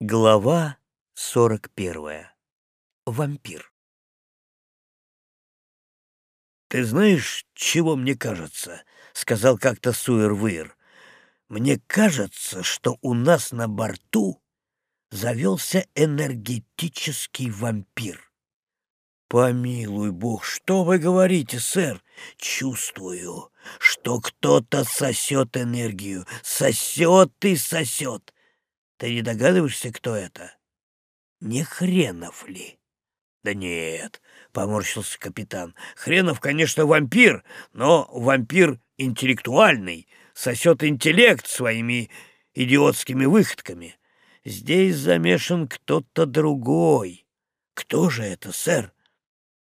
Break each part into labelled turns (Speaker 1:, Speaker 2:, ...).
Speaker 1: Глава сорок первая. Вампир. «Ты знаешь, чего мне кажется?» — сказал как-то Суэр-Выр. «Мне кажется, что у нас на борту завелся энергетический вампир». «Помилуй бог, что вы говорите, сэр? Чувствую, что кто-то сосет энергию, сосет и сосет. Ты не догадываешься, кто это? Не Хренов ли? Да нет, поморщился капитан. Хренов, конечно, вампир, но вампир интеллектуальный, сосет интеллект своими идиотскими выходками. Здесь замешан кто-то другой. Кто же это, сэр?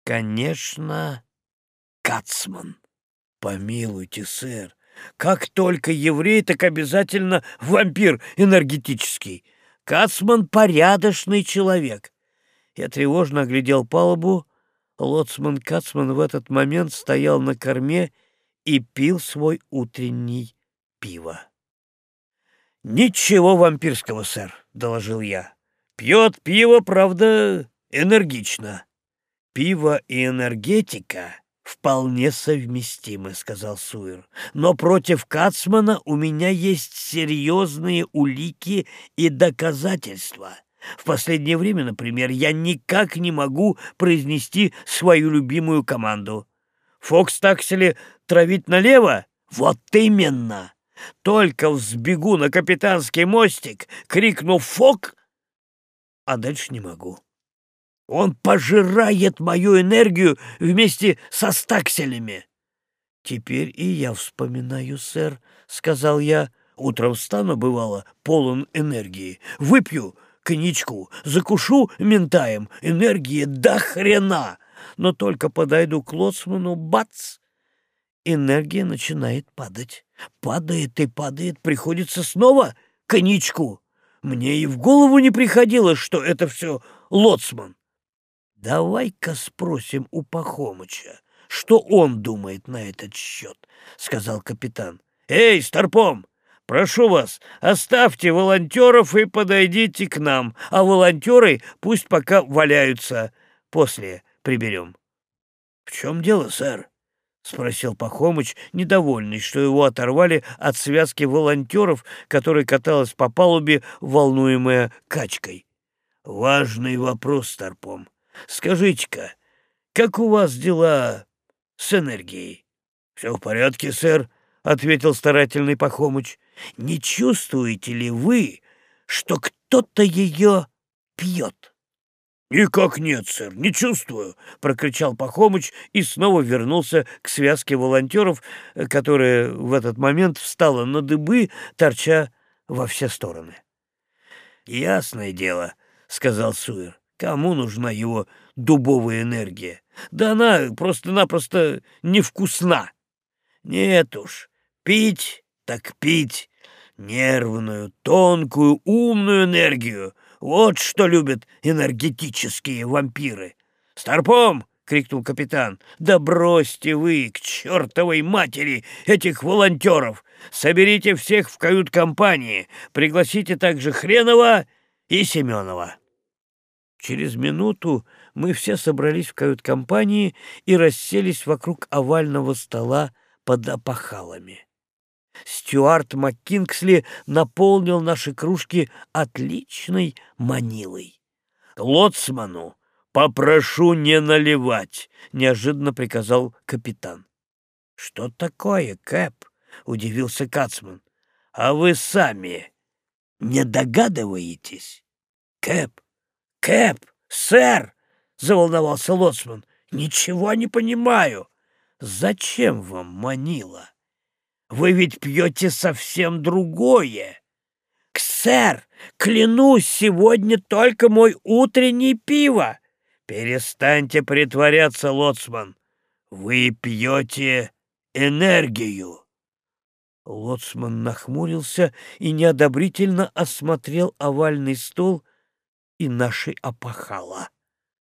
Speaker 1: Конечно, Кацман. Помилуйте, сэр, как только еврей, так обязательно вампир энергетический. Кацман — порядочный человек. Я тревожно оглядел палубу. Лоцман Кацман в этот момент стоял на корме и пил свой утренний пиво. «Ничего вампирского, сэр», — доложил я. «Пьет пиво, правда, энергично. Пиво и энергетика «Вполне совместимы», — сказал Суир. «Но против Кацмана у меня есть серьезные улики и доказательства. В последнее время, например, я никак не могу произнести свою любимую команду. Фокс таксели травить налево? Вот именно! Только взбегу на капитанский мостик, крикну «Фок!» а дальше не могу. Он пожирает мою энергию вместе со стакселями. — Теперь и я вспоминаю, сэр, — сказал я. Утром встану, бывало, полон энергии. Выпью коньячку, закушу ментаем. Энергии до хрена! Но только подойду к лоцману, бац! Энергия начинает падать. Падает и падает, приходится снова коньячку. Мне и в голову не приходило, что это все лоцман. «Давай-ка спросим у Пахомыча, что он думает на этот счет», — сказал капитан. «Эй, Старпом, прошу вас, оставьте волонтеров и подойдите к нам, а волонтеры пусть пока валяются, после приберем». «В чем дело, сэр?» — спросил Пахомыч, недовольный, что его оторвали от связки волонтеров, которая каталась по палубе, волнуемая качкой. «Важный вопрос, Старпом. Скажите-ка, как у вас дела с энергией? — Все в порядке, сэр, — ответил старательный Пахомыч. — Не чувствуете ли вы, что кто-то ее пьет? — Никак нет, сэр, не чувствую, — прокричал Пахомыч и снова вернулся к связке волонтеров, которая в этот момент встала на дыбы, торча во все стороны. — Ясное дело, — сказал Суэр. Кому нужна его дубовая энергия? Да она просто-напросто невкусна. Нет уж, пить так пить. Нервную, тонкую, умную энергию. Вот что любят энергетические вампиры. «Старпом!» — крикнул капитан. «Да бросьте вы к чертовой матери этих волонтеров! Соберите всех в кают-компании, пригласите также Хренова и Семенова». Через минуту мы все собрались в кают-компании и расселись вокруг овального стола под опахалами. Стюарт МакКингсли наполнил наши кружки отличной манилой. «Лоцману попрошу не наливать», — неожиданно приказал капитан. «Что такое, Кэп?» — удивился Кацман. «А вы сами не догадываетесь?» «Кэп, «Кэп, сэр!» — заволновался Лоцман. «Ничего не понимаю. Зачем вам манила? Вы ведь пьете совсем другое. Сэр, клянусь, сегодня только мой утренний пиво. Перестаньте притворяться, Лоцман. Вы пьете энергию». Лоцман нахмурился и неодобрительно осмотрел овальный стол, и нашей опахала.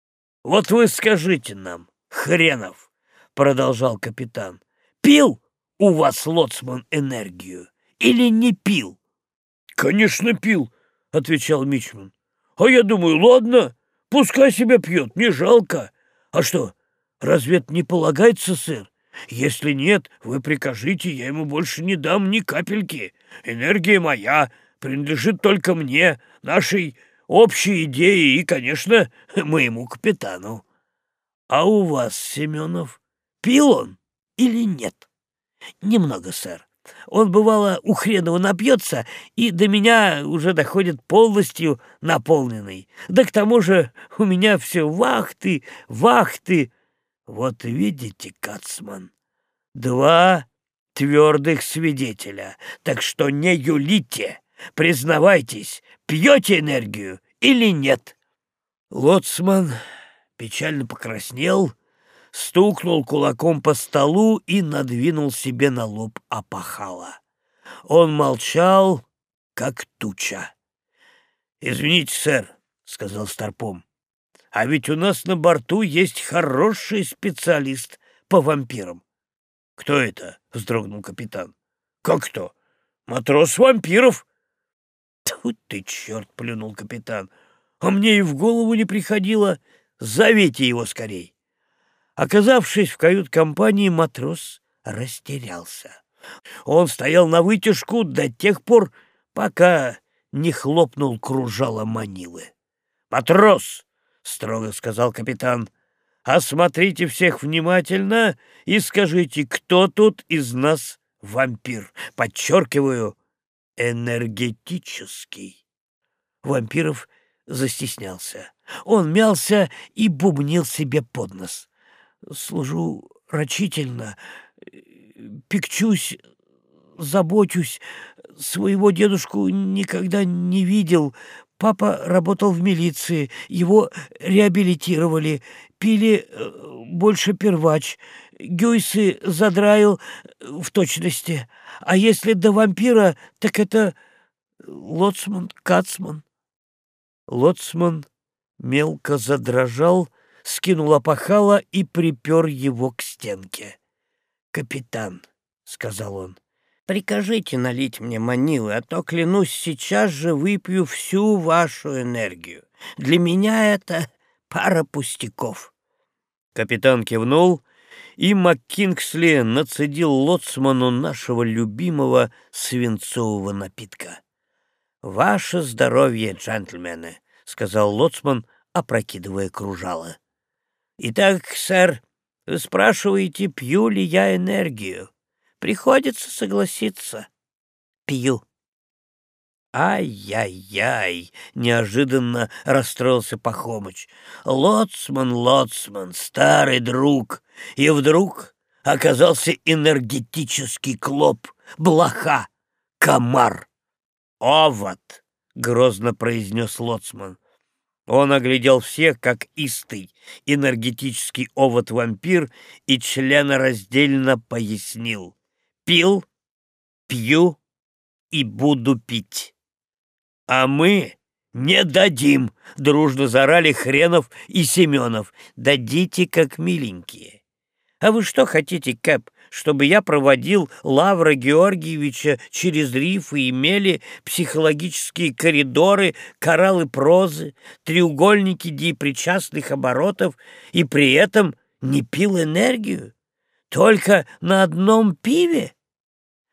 Speaker 1: — Вот вы скажите нам, хренов, — продолжал капитан, — пил у вас лоцман энергию или не пил? — Конечно, пил, — отвечал Мичман. «А я думаю, ладно, пускай себя пьет, не жалко. А что, разве это не полагается, сэр? Если нет, вы прикажите, я ему больше не дам ни капельки. Энергия моя, принадлежит только мне, нашей общей идее и, конечно, моему капитану. А у вас, Семенов, пил он или нет? Немного, сэр. Он, бывало, у хренова напьется, и до меня уже доходит полностью наполненный. Да к тому же у меня все вахты, вахты. Вот видите, Кацман, два твердых свидетеля, так что не юлите, признавайтесь, пьете энергию или нет. Лоцман печально покраснел, стукнул кулаком по столу и надвинул себе на лоб опахала. Он молчал, как туча. — Извините, сэр, — сказал Старпом, — а ведь у нас на борту есть хороший специалист по вампирам. — Кто это? — вздрогнул капитан. — Как кто? Матрос вампиров. — Тут ты, черт, — плюнул капитан, — а мне и в голову не приходило. Зовите его скорей. Оказавшись в кают-компании, матрос растерялся. Он стоял на вытяжку до тех пор, пока не хлопнул кружало Манилы. «Матрос!» — строго сказал капитан. «Осмотрите всех внимательно и скажите, кто тут из нас вампир. Подчеркиваю, энергетический». Вампиров застеснялся. Он мялся и бубнил себе под нос служу рачительно, пекчусь, забочусь, своего дедушку никогда не видел. Папа работал в милиции, его реабилитировали, пили э, больше первач, Гюйсы задраил в точности. А если до вампира, так это лоцман, кацман. Лоцман мелко задрожал, скинул опахало и припер его к стенке. «Капитан», — сказал он, — «прикажите налить мне манилы, а то, клянусь, сейчас же выпью всю вашу энергию. Для меня это пара пустяков». Капитан кивнул, и МакКингсли нацедил лоцману нашего любимого свинцового напитка. «Ваше здоровье, джентльмены», — сказал лоцман, опрокидывая кружало. Итак, сэр, вы спрашиваете, пью ли я энергию. Приходится согласиться. Пью. «Ай-яй-яй!» — неожиданно расстроился Пахомыч. «Лоцман, лоцман, старый друг!» И вдруг оказался энергетический клоп, блоха, комар. «Овод!» — грозно произнес лоцман. Он оглядел всех, как истый, энергетический овод-вампир, и членораздельно пояснил. «Пил, пью и буду пить». «А мы не дадим!» — дружно зарали Хренов и Семенов. «Дадите, как миленькие». «А вы что хотите, Кэп, чтобы я проводил Лавра Георгиевича через рифы и мели, психологические коридоры, кораллы прозы, треугольники депричастных оборотов и при этом не пил энергию? Только на одном пиве?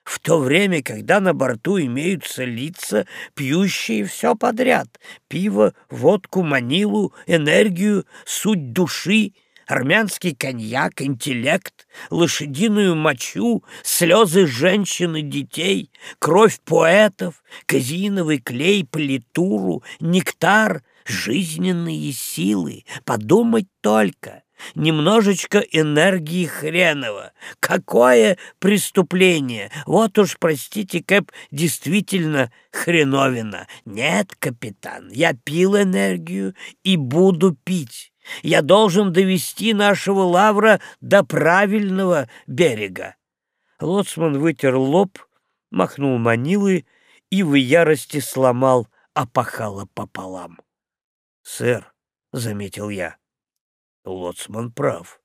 Speaker 1: В то время, когда на борту имеются лица, пьющие все подряд — пиво, водку, манилу, энергию, суть души — армянский коньяк, интеллект, лошадиную мочу, слезы женщин и детей, кровь поэтов, казиновый клей, политуру, нектар, жизненные силы. Подумать только, немножечко энергии хренова. Какое преступление! Вот уж, простите, Кэп, действительно хреновина. Нет, капитан, я пил энергию и буду пить. Я должен довести нашего лавра до правильного берега. Лоцман вытер лоб, махнул манилы и в ярости сломал опахало пополам. — Сэр, — заметил я, — Лоцман прав.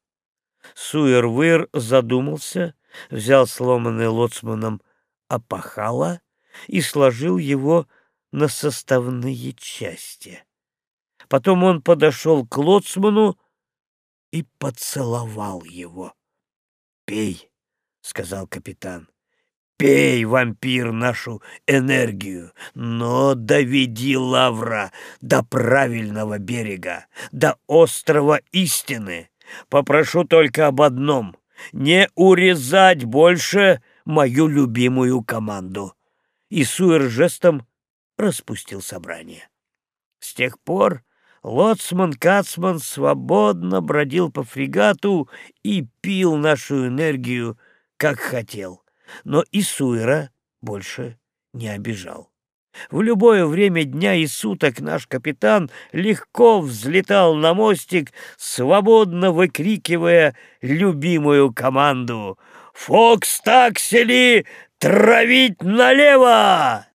Speaker 1: Суэр-выр задумался, взял сломанный лоцманом опахало и сложил его на составные части. Потом он подошел к лоцману и поцеловал его. «Пей», — сказал капитан, — «пей, вампир, нашу энергию, но доведи Лавра до правильного берега, до острова истины. Попрошу только об одном — не урезать больше мою любимую команду». И Суэр жестом распустил собрание. С тех пор лоцман Кацман свободно бродил по фрегату и пил нашу энергию, как хотел, но и Суэра больше не обижал. В любое время дня и суток наш капитан легко взлетал на мостик, свободно выкрикивая любимую команду «Фокс таксели! Травить налево!»